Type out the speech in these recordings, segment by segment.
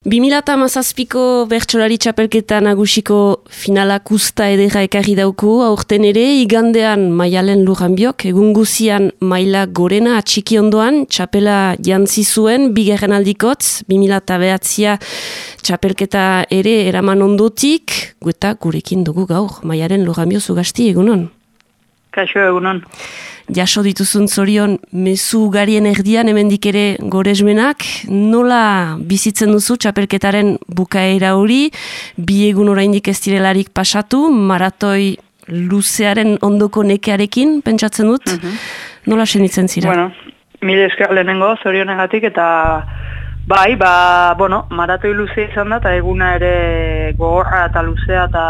2008ko bertsolari txapelketa nagusiko finalak usta edera ekarri dauku, aurten ere igandean maialen lujanbiok, egun guzian maila gorena atxiki ondoan, txapela jantzi zuen, bigarren aldikotz, 2008a txapelketa ere eraman ondotik, gueta gurekin dugu gaur, maialen lujanbio zugasti egunon. Kaixo egunon jaso dituzun zorion mezu garien erdian hemendik ere goresmenak, nola bizitzen duzu txapelketaren bukaera hori, bi egun oraindik ez direlarik pasatu, maratoi luzearen ondoko nekearekin, pentsatzen dut, mhm. nola senitzen zira? Bueno, mile esker lehenengo zorionegatik eta bai, ba, bueno, maratoi luzea izan da, eta eguna ere gogorra eta luzea eta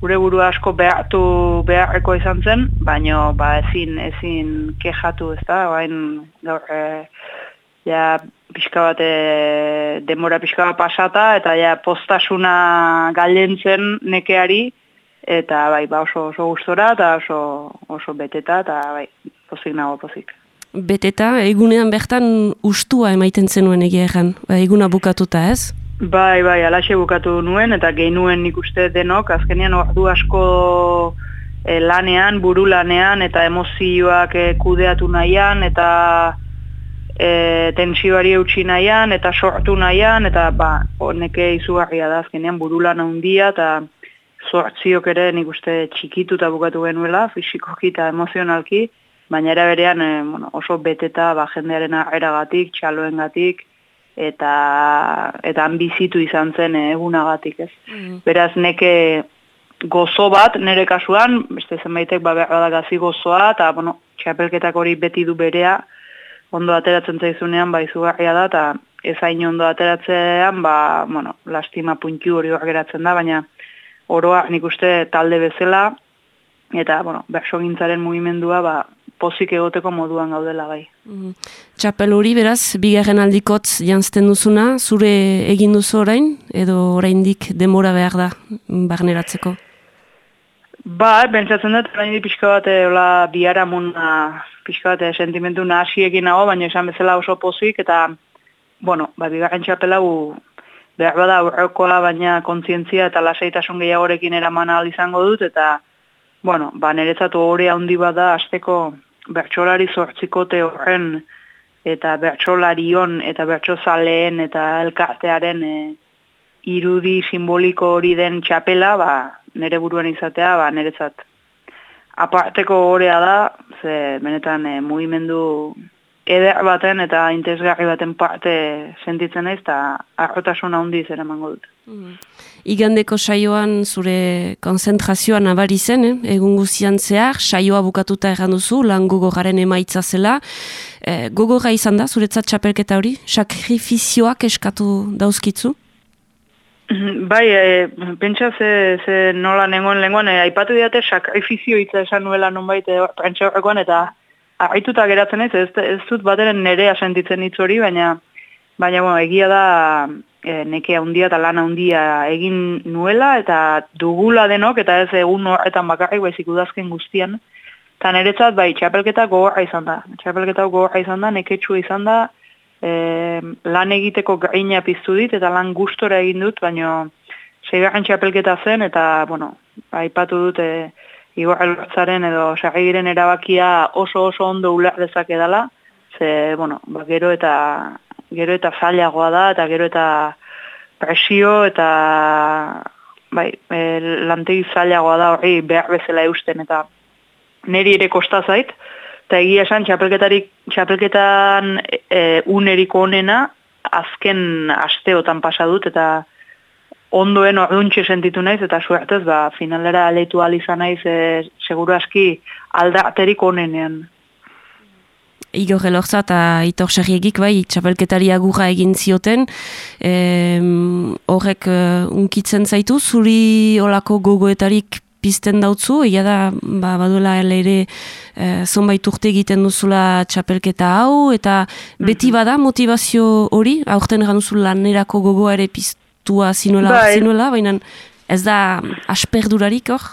gure buru asko behartu beharreko izan zen, baino ba ezin ezin kejatu, ezta? Bain gaur e, ja pixka bat e, demora pixka bat pasata eta ja postasuna galentzen nekeari eta bai ba oso oso gustora eta oso oso beteta eta bai pozik nago pozik. Beteta egunean bertan ustua emaiten zenuen egia egan, ba, eguna bukatuta, ez? Bai, bai, alaxe bukatu nuen, eta geinuen nik uste denok, azkenean ordu asko e, lanean, buru lanean, eta emozioak e, kudeatu nahian, eta e, tensioari eutxi nahian, eta sortu nahian, eta ba, neke izugarria da, azkenean buru lan handia, eta sortziok ere nik uste txikitu eta bukatu genuela, fizikoki eta emozionalki, baina era berean e, bueno, oso beteta ba, jendearen eragatik, txaloengatik, eta eta bizitu izan zen egunagatik, ez. Mm. Beraz neke gozo bat nere kasuan, beste zenbaitek ba da gazi gozoa eta bueno, txapelketak hori beti du berea ondo ateratzen zaizunean ba izugarria da eta ez hain ondo ateratzean ba bueno, lastima puntu hori geratzen da, baina oroa nik uste talde bezala eta bueno, bersogintzaren mugimendua ba pozik egoteko moduan gaudela bai. Mm. Txapel hori beraz, bigarren aldikotz jantzten duzuna, zure egin duzu orain, edo oraindik demora behar da barneratzeko? Ba, bentsatzen dut, orain pixka bat, ola, biara muna, pixka bat, sentimentu nahasi egin nago, baina esan bezala oso pozik, eta, bueno, ba, bigarren txapel hau, behar bada aurrekoa, baina kontzientzia eta lasaitasun gehiagorekin eraman izango dut, eta, bueno, ba, niretzatu hori handi bada, azteko, bertsolari zortzikote horren eta bertsolarion eta bertsozaleen eta elkartearen e, irudi simboliko hori den txapela, ba, nere buruan izatea, ba, niretzat. Aparteko horea da, ze benetan e, mugimendu eder baten eta interesgarri baten parte sentitzen naiz eta arrotasun handi zer emango dut. Mm. Igandeko saioan zure konzentrazioa nabari zen, eh? egun guzian zehar, saioa bukatuta erran duzu, lan gogoraren emaitza zela. E, gogorra izan da, zuretzat txapelketa hori? Sakrifizioak eskatu dauzkitzu? Bai, e, pentsa ze, ze nola nengoen lenguan, e, aipatu diate sakrifizio hitza esan nuela nonbait e, eta Aituta geratzen ez, ez, ez dut bateren nerea sentitzen hitz hori, baina baina bueno, egia da e, neke handia eta lana handia egin nuela eta dugula denok eta ez egun horretan bakarrik baizik udazken guztian. Eta niretzat bai txapelketa gogorra izan da. Txapelketa gogorra izan da, neketxu izan da, e, lan egiteko gaina piztu dit eta lan gustora egin dut, baina segarren txapelketa zen eta, bueno, aipatu dut, e, igual edo sagiren erabakia oso oso ondo ular dezake dela, ze, bueno, ba, gero eta gero eta zailagoa da, eta gero eta presio eta bai, e, lantegi zailagoa da hori behar bezala eusten, eta neri ere kosta zait, eta egia esan txapelketarik, txapelketan e, uneriko onena azken asteotan pasa dut, eta ondoen orduntxe sentitu naiz, eta suertez, ba, finalera aleitu izan naiz, e, seguru aski aldaterik onenean. Igor Elorza eta Itor Serriegik, bai, txapelketari agurra egin zioten, e, horrek uh, unkitzen zaitu, zuri olako gogoetarik pizten dautzu, egia da, ba, baduela ere e, zonbait urte egiten duzula txapelketa hau, eta beti mhm. bada motivazio hori, aurten ganuzul lanerako gogoa ere piztu, tua zinuela, bai. zinuela, baina ez da asperdurarik hor?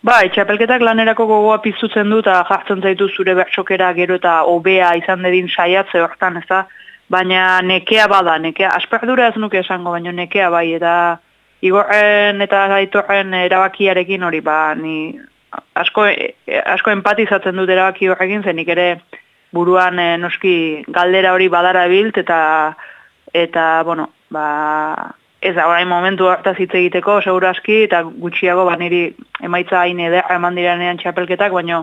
Bai, txapelketak lanerako gogoa piztutzen du eta jartzen zaitu zure bertxokera gero eta obea izan dedin saiatze hortan, ez da, baina nekea bada, nekea, asperdura ez nuke esango, baina nekea bai, eta igorren eta aitorren erabakiarekin hori, ba, ni asko, asko empatizatzen dut erabaki horrekin, zenik ere buruan e, noski galdera hori badara bilt, eta, eta bueno, ba, ez da, orain momentu hartaz hitz egiteko, seguru aski, eta gutxiago, ba, niri emaitza hain edera eman diranean txapelketak, baina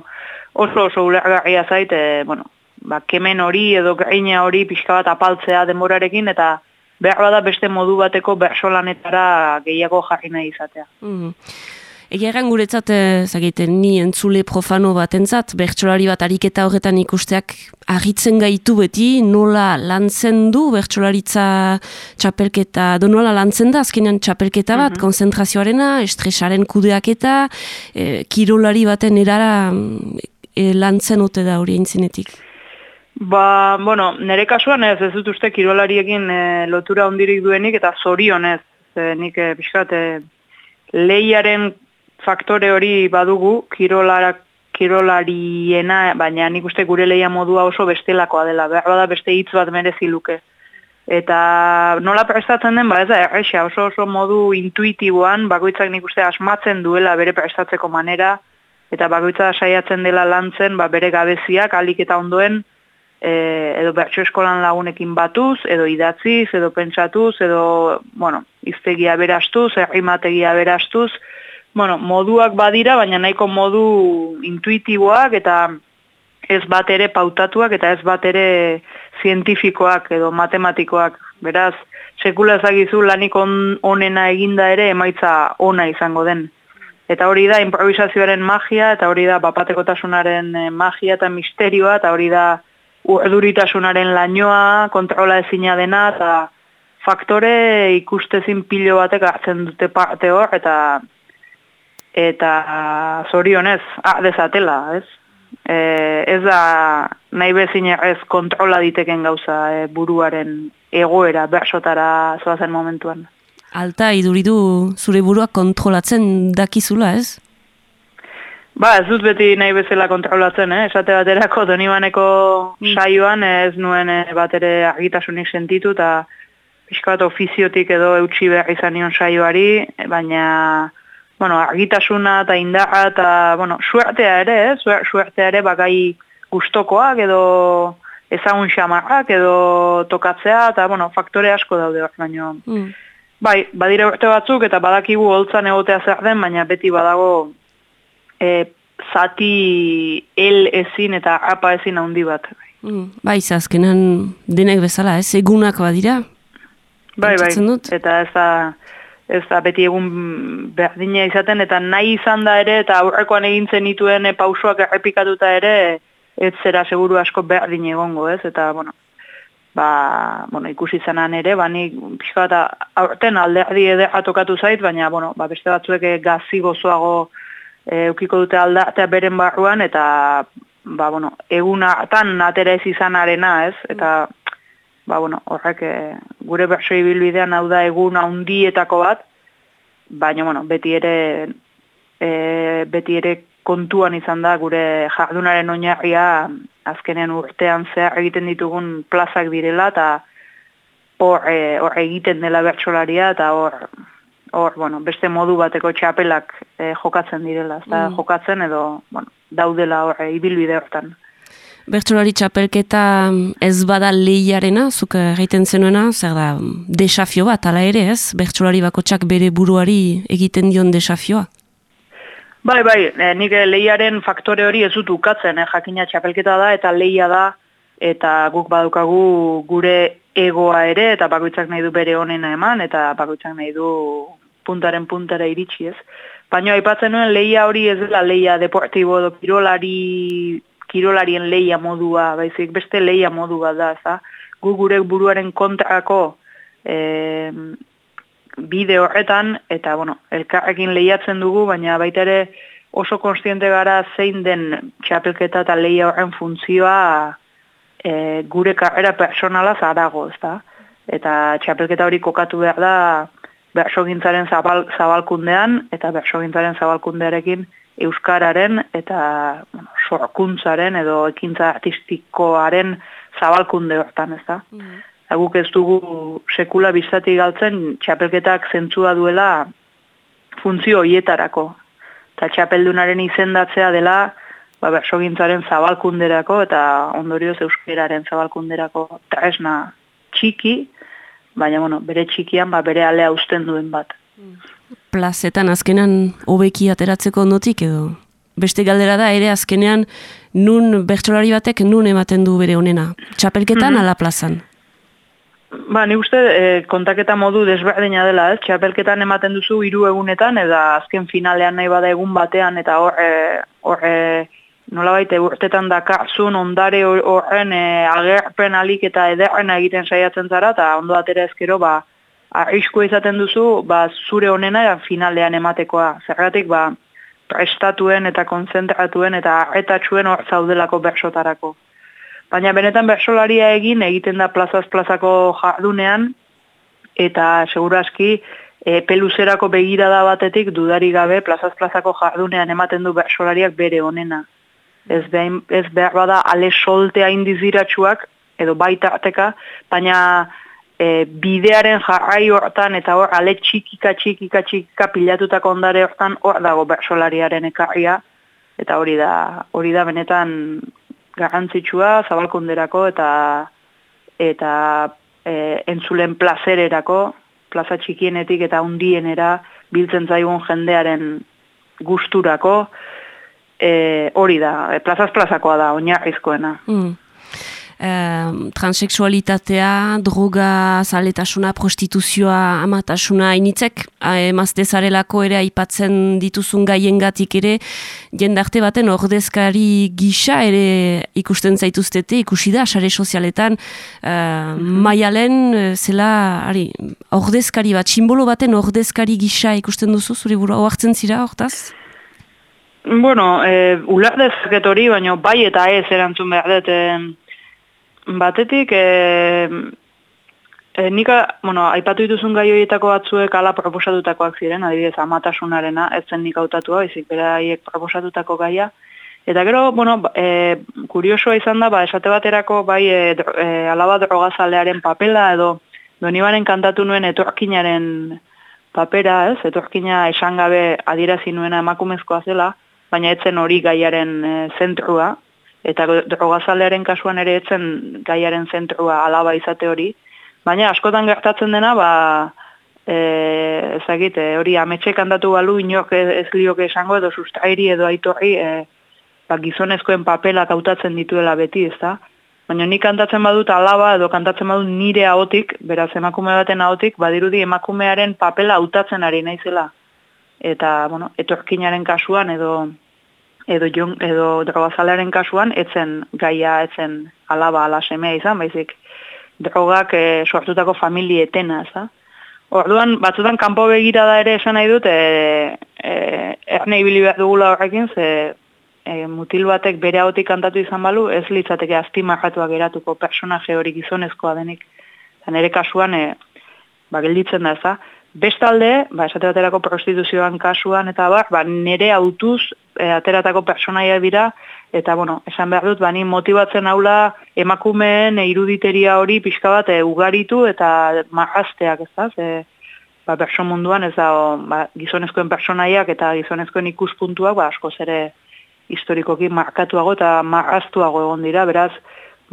oso oso ulergarria zait, e, bueno, ba, kemen hori edo gaina hori pixka bat apaltzea denborarekin, eta behar bada beste modu bateko bersolanetara gehiago jarri nahi izatea. Mm. Egia egan guretzat, zagiten, ni entzule profano bat entzat, bertsolari bat ariketa horretan ikusteak agitzen gaitu beti, nola lantzen du bertsolaritza txapelketa, do nola lantzen da, azkenean txapelketa bat, mm -hmm. konzentrazioarena, estresaren kudeaketa, e, kirolari baten erara e, lantzen ote da hori entzinetik. Ba, bueno, nire kasuan ez, ez dut uste kirolariekin e, lotura ondirik duenik eta zorionez, e, nik e, pixkat, e, lehiaren faktore hori badugu, kirolarak, kirolariena, baina nik uste gure lehia modua oso bestelakoa dela, behar bada beste hitz bat merezi luke. Eta nola prestatzen den, ba ez da, errexia, oso oso modu intuitiboan, bakoitzak nik uste asmatzen duela bere prestatzeko manera, eta bakoitza saiatzen dela lantzen, ba, bere gabeziak, alik eta ondoen, e, edo bertso eskolan lagunekin batuz, edo idatziz, edo pentsatuz, edo, bueno, iztegia berastuz, errimategia berastuz, bueno, moduak badira, baina nahiko modu intuitiboak eta ez bat ere pautatuak eta ez bat ere zientifikoak edo matematikoak. Beraz, sekula ezagizu lanik on, onena eginda ere emaitza ona izango den. Eta hori da improvisazioaren magia, eta hori da bapatekotasunaren eh, magia eta misterioa, eta hori da urduritasunaren lainoa, kontrola ezina dena, eta faktore ikustezin pilo batek hartzen dute parte hor, eta eta zorionez, ah, dezatela, ez? E, ez da nahi bezin ez kontrola diteken gauza e, buruaren egoera bersotara zoazen momentuan. Alta, iduridu zure burua kontrolatzen dakizula, ez? Ba, ez dut beti nahi bezala kontrolatzen, eh? esate baterako donibaneko mm. saioan ez nuen eh, bat ere argitasunik sentitu eta pixka bat ofiziotik edo eutxi behar izan nion saioari, baina bueno, argitasuna eta indarra eta bueno, suertea ere, eh? suertea ere bakai gustokoak edo ezagun xamarrak edo tokatzea eta bueno, faktore asko daude baina mm. bai, badire urte batzuk eta badakigu holtzan egotea zer den, baina beti badago e, zati el ezin eta apa ezin handi bat. Mm, bai, azkenan denek bezala, ez egunak badira? Bai, bai, eta ez da, ez da beti egun berdina izaten, eta nahi izan da ere, eta aurrekoan egintzen dituen e, pausoak errepikatuta ere, ez zera seguru asko berdin egongo, ez? Eta, bueno, ba, bueno, ikusi zenan ere, ba, ni pixka eta aurten alderdi edera tokatu zait, baina, bueno, ba, beste batzuek gazi gozoago eukiko dute aldatea beren barruan, eta, ba, bueno, eguna atan atera ez izanarena, ez? Eta, ba, bueno, horrek, e, gure bersoi bilbidean hau da eguna hundietako bat, baina, bueno, beti ere, e, beti ere kontuan izan da gure jardunaren oinarria azkenen urtean zehar egiten ditugun plazak direla, eta hor, e, hor egiten dela bertsolaria, eta hor, hor, bueno, beste modu bateko txapelak e, jokatzen direla, ez mm. jokatzen edo, bueno, daudela hor, ibilbide hortan. Bertsolari txapelketa ez bada lehiarena, zuk egiten zenuena, zer da, desafio bat, ala ere ez? Bertsolari bako txak bere buruari egiten dion desafioa? Bai, bai, e, nik lehiaren faktore hori ez dut ukatzen, eh? jakina txapelketa da, eta lehia da, eta guk badukagu gure egoa ere, eta bakoitzak nahi du bere honena eman, eta bakoitzak nahi du puntaren puntara iritsi ez. Baina aipatzen nuen leia hori ez dela leia deportibo edo kirolari, kirolarien leia modua, baizik beste leia modua da, za? gu gure buruaren kontrako e, bide horretan, eta bueno, elkarrekin lehiatzen dugu, baina baita ere oso konstiente gara zein den txapelketa eta leia horren funtzioa e, gure karrera personala zarago, ez da? Eta txapelketa hori kokatu behar da, bersogintzaren zabal, zabalkundean eta bersogintzaren zabalkundearekin euskararen eta bueno, sorkuntzaren edo ekintza artistikoaren zabalkunde hortan, ez da? Mm guk ez dugu sekula biztati galtzen txapelketak zentzua duela funtzio hoietarako. Eta txapeldunaren izendatzea dela ba, bersogintzaren zabalkunderako eta ondorioz euskeraren zabalkunderako tresna txiki, baina bueno, bere txikian ba, bere alea usten duen bat. Plazetan azkenan hobeki ateratzeko notik edo? Beste galdera da ere azkenean nun bertsolari batek nun ematen du bere honena. Txapelketan mm ala plazan? Ba, ni uste e, kontaketa modu desberdina dela, ez? Txapelketan ematen duzu hiru egunetan, eta azken finalean nahi bada egun batean, eta hor, e, hor e, nola baite, urtetan dakarzun ondare horren e, agerpen alik eta ederren egiten saiatzen zara, eta ondo atera ezkero, ba, arrisko izaten duzu, ba, zure honena eta finalean ematekoa. Zergatik, ba, prestatuen eta konzentratuen eta arretatxuen hor zaudelako bersotarako. Baina benetan bersolaria egin egiten da plazaz plazako jardunean eta seguraski e, peluzerako begirada batetik dudari gabe plazaz plazako jardunean ematen du bersolariak bere honena. Ez, behin, ez behar bada ale soltea indiziratsuak edo baita ateka, baina e, bidearen jarrai hortan eta hor ale txikika txikika txikika pilatutako ondare hortan hor dago bersolariaren ekarria eta hori da hori da benetan garrantzitsua zabalkunderako eta eta e, entzulen plazererako, plaza txikienetik eta hundienera biltzen zaigun jendearen gusturako, e, hori da, e, plazaz plazakoa da, oinarrizkoena. Mm transexualitatea, droga, zaletasuna, prostituzioa, amatasuna, initzek, emazte zarelako ere aipatzen dituzun gaiengatik ere, jendarte baten ordezkari gisa ere ikusten zaituztete, ikusi da, sare sozialetan, eh, maialen, zela, ari, ordezkari bat, simbolo baten ordezkari gisa ikusten duzu, zure burua, oartzen zira, hortaz? Bueno, e, ulardezak hori, baina bai eta ez erantzun behar dut, Batetik, e, e, nika, bueno, aipatu dituzun gai horietako batzuek ala proposatutakoak ziren, adibidez, amatasunarena, ez zen nik autatua, izik beraiek proposatutako gaia. Eta gero, bueno, e, kuriosoa izan da, ba, esate baterako, bai, e, e, alaba drogazalearen papela, edo donibaren kantatu nuen etorkinaren papera, ez, etorkina esan gabe adierazi nuena emakumezkoa zela, baina etzen hori gaiaren e, zentrua, eta drogazalearen kasuan ere etzen gaiaren zentrua alaba izate hori, baina askotan gertatzen dena, ba, e, ezagite, hori ametxe kantatu balu inok ez lioke esango edo sustrairi edo aitorri e, ba, gizonezkoen papelak hautatzen dituela beti, ez da? Baina nik kantatzen badut alaba edo kantatzen badut nire ahotik, beraz emakume baten ahotik, badirudi emakumearen papela hautatzen ari naizela. Eta, bueno, etorkinaren kasuan edo edo jon, edo drogazalearen kasuan etzen gaia etzen alaba ala semea izan baizik drogak e, sortutako familie etena za Orduan, batzutan kanpo begira da ere esan nahi dut, e, e, ernei dugula horrekin, ze e, mutil batek bere hautik kantatu izan balu, ez litzateke aztimarratua geratuko personaje hori gizonezkoa denik. Zan ere kasuan, e, ba, gelditzen da, za? Bestalde, ba, esate baterako prostituzioan kasuan eta bar, ba, nire autuz e, ateratako personaia dira, eta, bueno, esan behar dut, bani motibatzen haula emakumeen iruditeria hori pixka bat e, ugaritu eta marrazteak, ez da, ze, ba, person munduan, ez da, o, ba, gizonezkoen personaiak eta gizonezkoen ikuspuntuak, ba, asko zere historikoki markatuago eta marraztuago egon dira, beraz,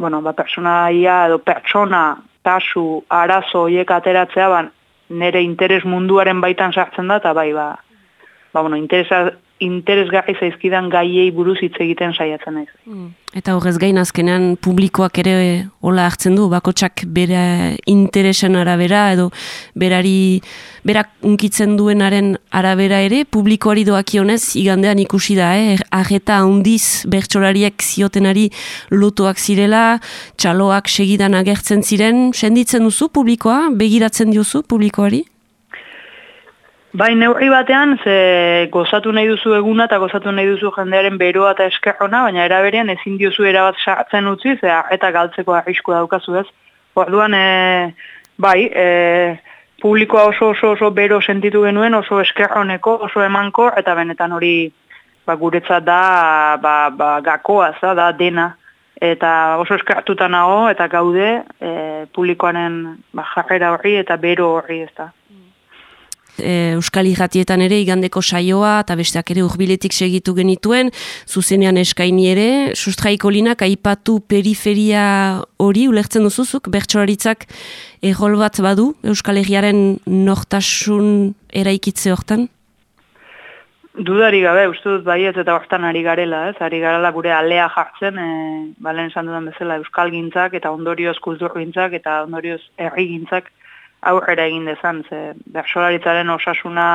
bueno, ba, personaia edo pertsona, tasu, arazo, hiek ateratzea, ba, nere interes munduaren baitan sartzen da, eta bai, ba, ba bueno, interesa, interesgarri zaizkidan gaiei buruz hitz egiten saiatzen naiz. Mm. Eta horrez gain azkenean publikoak ere hola hartzen du, bakotsak bere interesen arabera edo berari berak unkitzen duenaren arabera ere, publikoari doakionez igandean ikusi da, eh? arreta handiz bertsolariek ziotenari lotuak zirela, txaloak segidan agertzen ziren, senditzen duzu publikoa, begiratzen diozu publikoari? Bai, neurri batean, ze gozatu nahi duzu eguna eta gozatu nahi duzu jendearen beroa eta eskerrona, baina eraberean ezin diozu erabat sartzen utzi, ze eta galtzeko arrisku daukazu ez. Orduan, e, bai, e, publikoa oso oso oso bero sentitu genuen, oso eskerroneko, oso emanko, eta benetan hori ba, guretzat da ba, ba, gakoa, za, da dena. eta oso eskartuta nago eta gaude e, publikoaren ba, jarrera horri eta bero horri ez da. E, Euskal Irratietan ere igandeko saioa eta besteak ere urbiletik segitu genituen, zuzenean eskaini ere, sustraiko linak aipatu periferia hori ulertzen duzuzuk, bertsolaritzak errol bat badu Euskal Herriaren nortasun eraikitze hortan? Dudari gabe, uste dut bai ez eta hortan ari garela, ez? Ari garela gure alea jartzen, e, balen esan dudan bezala Euskal gintzak eta ondorioz kultur gintzak eta ondorioz herri gintzak aurrera egin dezan, ze bersolaritzaren osasuna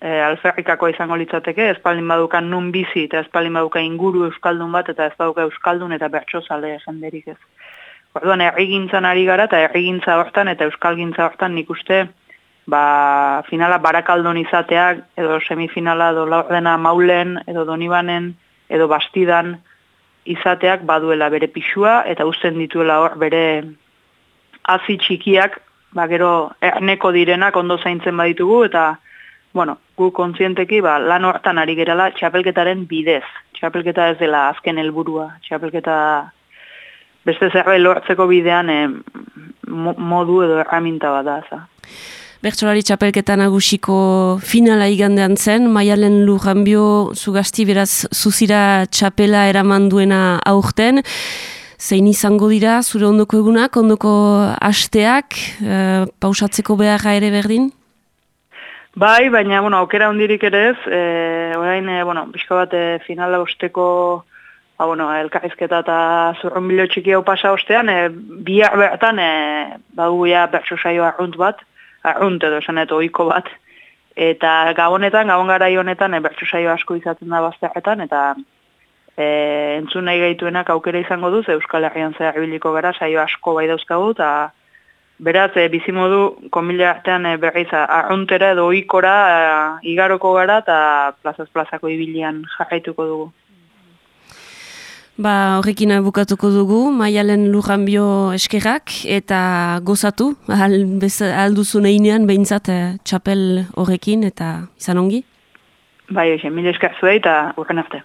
e, alferrikako izango litzateke, espaldin badukan nun bizi eta espaldin baduka inguru euskaldun bat eta ez baduka euskaldun eta bertsozale jenderik ez. Orduan errigintzan ari gara eta errigintza hortan eta euskalgintza hortan nik uste ba, finala barakaldon izateak edo semifinala edo laurdena maulen edo donibanen edo bastidan izateak baduela bere pixua eta uzten dituela hor bere hazi txikiak ba, gero erneko direnak ondo zaintzen baditugu eta bueno, gu kontzienteki ba, lan hortan ari gerala txapelketaren bidez. Txapelketa ez dela azken helburua. Txapelketa beste zerbait lortzeko bidean eh, modu edo erraminta bat da. Bertsolari txapelketa nagusiko finala igandean zen, maialen lujanbio zugasti beraz zuzira txapela eraman duena aurten zein izango dira zure ondoko egunak, ondoko asteak, e, pausatzeko beharra ere berdin? Bai, baina, bueno, aukera hondirik ere ez, e, orain, e, bueno, bizko bat e, finala usteko, ba, bueno, elkarrizketa eta zurron bilo txiki hau pasa ostean, e, bihar bertan, e, bagu ja bertso saio arrunt bat, arrunt edo esan eto oiko bat, eta gabonetan, gabon gara honetan, e, bertso saio asko izaten da bazterretan, eta e, entzun nahi gaituenak aukera izango duz, Euskal Herrian zehar biliko gara, saio asko bai dauzkagu, eta beraz, e, bizimodu, komila artean e, berriz, arruntera edo ikora e, igaroko gara, eta plazaz plazako ibilian jarraituko dugu. Ba, horrekin bukatuko dugu, maialen lujanbio eskerrak, eta gozatu, alduzun einean, behintzat, e, txapel horrekin, eta izan ongi? Bai, mila esker zuei, eta urren arte.